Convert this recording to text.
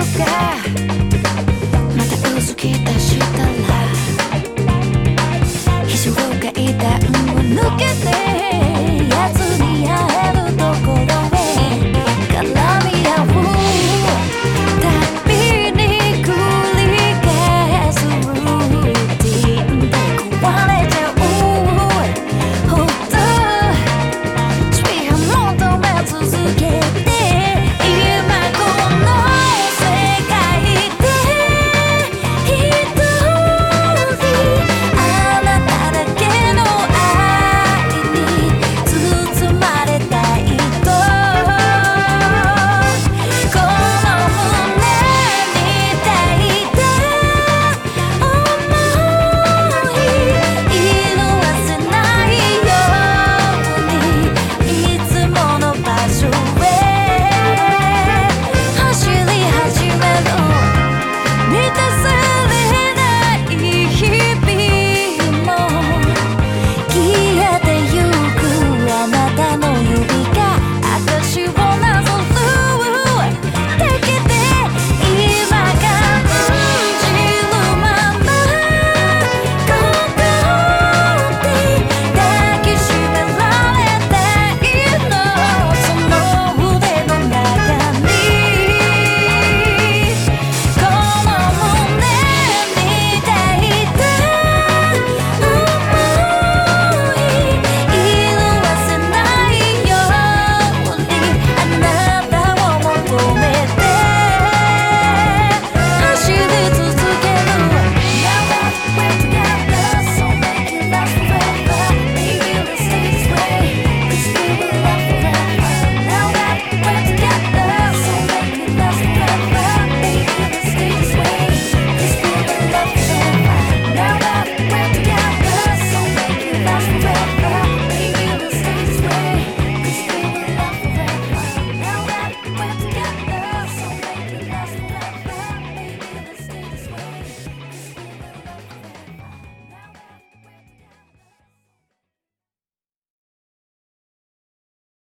lugar.